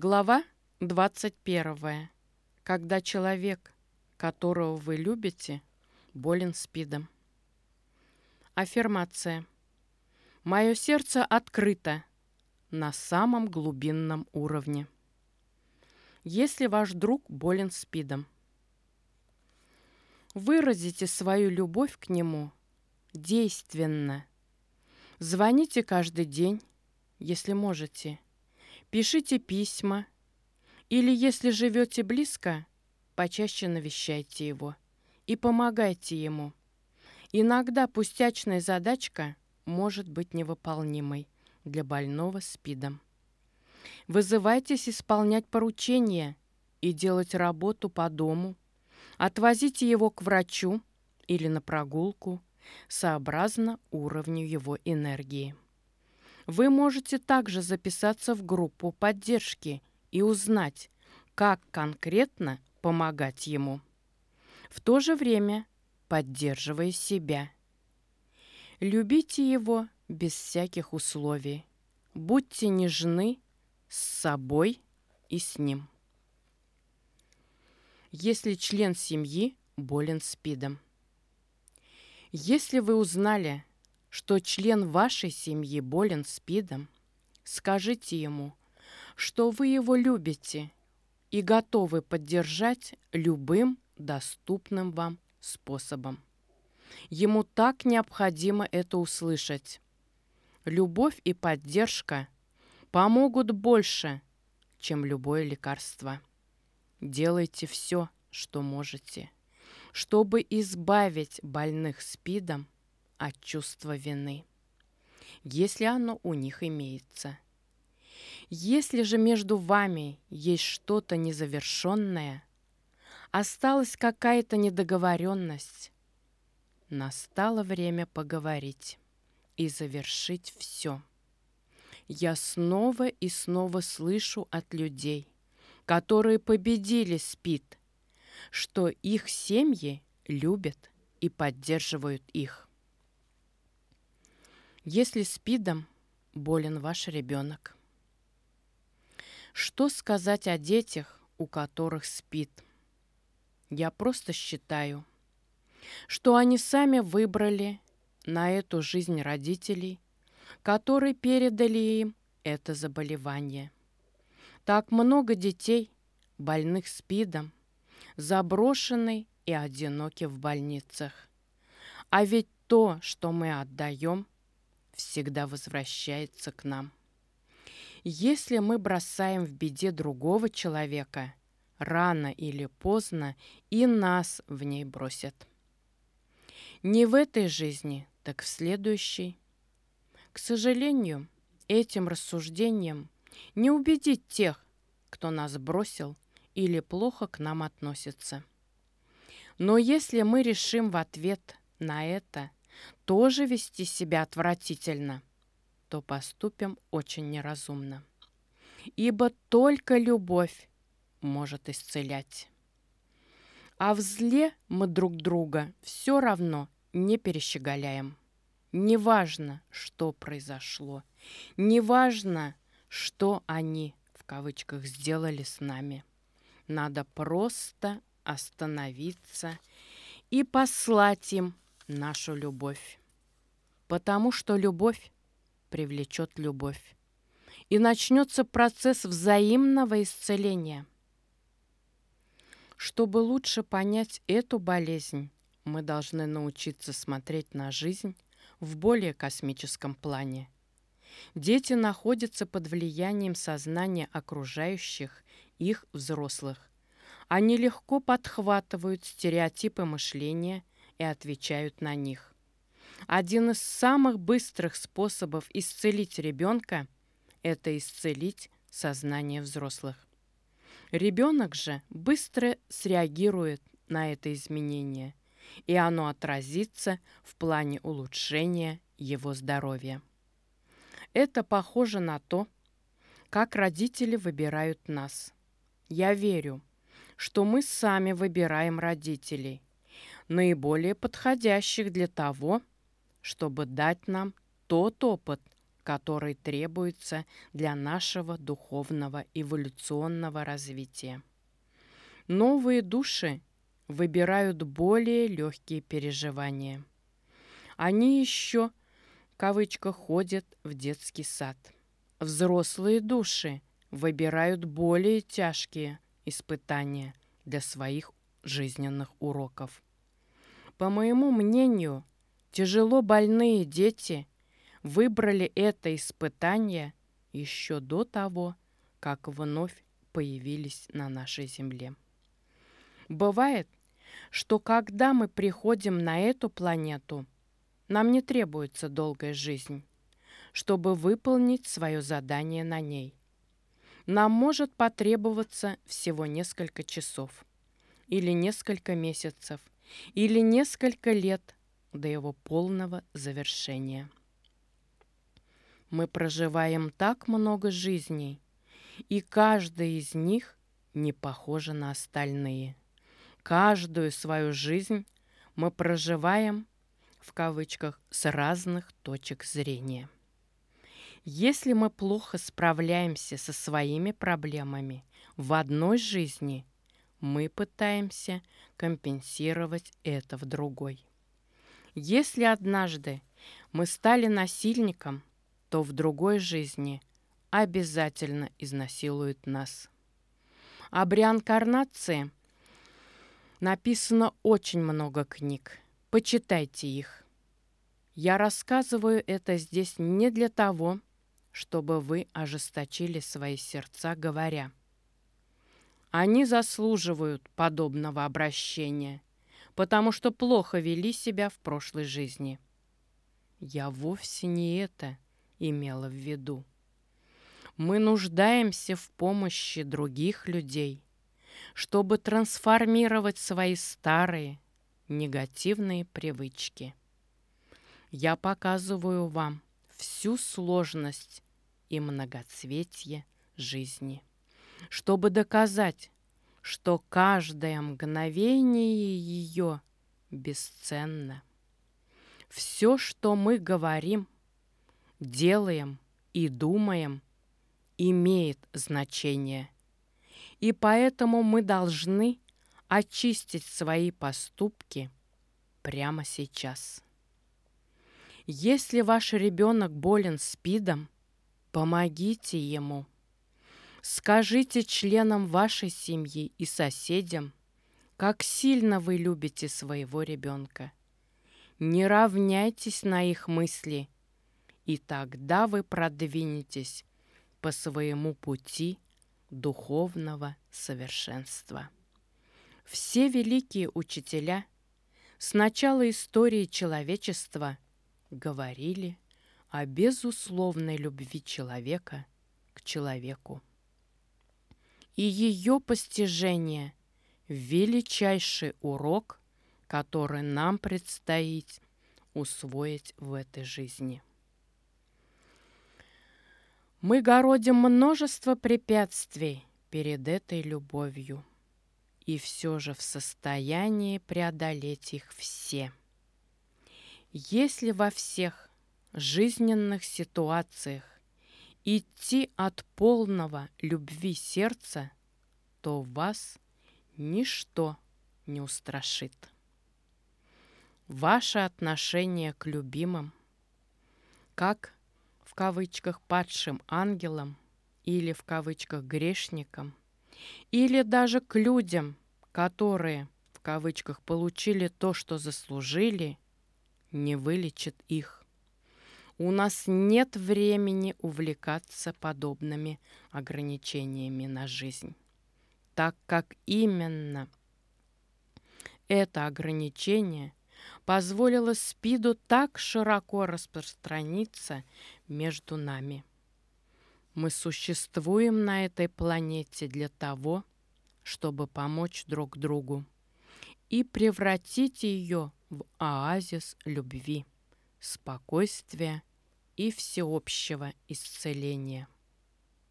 Глава 21. Когда человек, которого вы любите, болен СПИДом. Аффирмация. Мое сердце открыто на самом глубинном уровне. Если ваш друг болен СПИДом, выразите свою любовь к нему действенно. Звоните каждый день, если можете – Пишите письма. Или, если живете близко, почаще навещайте его и помогайте ему. Иногда пустячная задачка может быть невыполнимой для больного СПИДом. Вызывайтесь исполнять поручения и делать работу по дому. Отвозите его к врачу или на прогулку, сообразно уровню его энергии. Вы можете также записаться в группу поддержки и узнать, как конкретно помогать ему. В то же время поддерживая себя. Любите его без всяких условий. Будьте нежны с собой и с ним. Если член семьи болен СПИДом. Если вы узнали, что член вашей семьи болен СПИДом, скажите ему, что вы его любите и готовы поддержать любым доступным вам способом. Ему так необходимо это услышать. Любовь и поддержка помогут больше, чем любое лекарство. Делайте все, что можете, чтобы избавить больных СПИДом от чувства вины, если оно у них имеется. Если же между вами есть что-то незавершенное, осталась какая-то недоговоренность, настало время поговорить и завершить все. Я снова и снова слышу от людей, которые победили СПИД, что их семьи любят и поддерживают их. Если СПИДом болен ваш ребенок. Что сказать о детях, у которых СПИД? Я просто считаю, что они сами выбрали на эту жизнь родителей, которые передали им это заболевание. Так много детей, больных СПИДом, заброшены и одиноки в больницах. А ведь то, что мы отдаем – всегда возвращается к нам. Если мы бросаем в беде другого человека, рано или поздно и нас в ней бросят. Не в этой жизни, так в следующей. К сожалению, этим рассуждением не убедить тех, кто нас бросил или плохо к нам относится. Но если мы решим в ответ на это тоже вести себя отвратительно, то поступим очень неразумно. Ибо только любовь может исцелять. А в зле мы друг друга все равно не перещеголяем. Неважно, что произошло, неважно, что они, в кавычках, сделали с нами. Надо просто остановиться и послать им нашу любовь. Потому что любовь привлечет любовь. И начнется процесс взаимного исцеления. Чтобы лучше понять эту болезнь, мы должны научиться смотреть на жизнь в более космическом плане. Дети находятся под влиянием сознания окружающих их взрослых. Они легко подхватывают стереотипы мышления – и отвечают на них. Один из самых быстрых способов исцелить ребенка – это исцелить сознание взрослых. Ребенок же быстро среагирует на это изменение, и оно отразится в плане улучшения его здоровья. Это похоже на то, как родители выбирают нас. Я верю, что мы сами выбираем родителей, наиболее подходящих для того, чтобы дать нам тот опыт, который требуется для нашего духовного эволюционного развития. Новые души выбирают более легкие переживания. Они еще, в кавычках, ходят в детский сад. Взрослые души выбирают более тяжкие испытания для своих жизненных уроков. По моему мнению, тяжело больные дети выбрали это испытание еще до того, как вновь появились на нашей земле. Бывает, что когда мы приходим на эту планету, нам не требуется долгая жизнь, чтобы выполнить свое задание на ней. Нам может потребоваться всего несколько часов, или несколько месяцев, или несколько лет до его полного завершения. Мы проживаем так много жизней, и каждая из них не похожа на остальные. Каждую свою жизнь мы проживаем, в кавычках, с разных точек зрения. Если мы плохо справляемся со своими проблемами в одной жизни, мы пытаемся компенсировать это в другой. Если однажды мы стали насильником, то в другой жизни обязательно изнасилует нас. Об реинкарнации написано очень много книг. Почитайте их. Я рассказываю это здесь не для того, чтобы вы ожесточили свои сердца, говоря. Они заслуживают подобного обращения, потому что плохо вели себя в прошлой жизни. Я вовсе не это имела в виду. Мы нуждаемся в помощи других людей, чтобы трансформировать свои старые негативные привычки. Я показываю вам всю сложность и многоцветие жизни, чтобы доказать, что каждое мгновение ее бесценно. Все, что мы говорим – делаем и думаем, имеет значение. И поэтому мы должны очистить свои поступки прямо сейчас. Если ваш ребенок болен СПИДом, помогите ему. Скажите членам вашей семьи и соседям, как сильно вы любите своего ребенка. Не равняйтесь на их мысли – и тогда вы продвинетесь по своему пути духовного совершенства. Все великие учителя с начала истории человечества говорили о безусловной любви человека к человеку. И ее постижение – величайший урок, который нам предстоит усвоить в этой жизни. Мы городим множество препятствий перед этой любовью и все же в состоянии преодолеть их все. Если во всех жизненных ситуациях идти от полного любви сердца, то вас ничто не устрашит. Ваше отношение к любимым, как кавычках падшим ангелам или в кавычках грешникам, или даже к людям, которые в кавычках получили то, что заслужили, не вылечит их. У нас нет времени увлекаться подобными ограничениями на жизнь, так как именно это ограничение позволило СПИДу так широко распространиться между нами. Мы существуем на этой планете для того, чтобы помочь друг другу и превратить ее в оазис любви, спокойствия и всеобщего исцеления.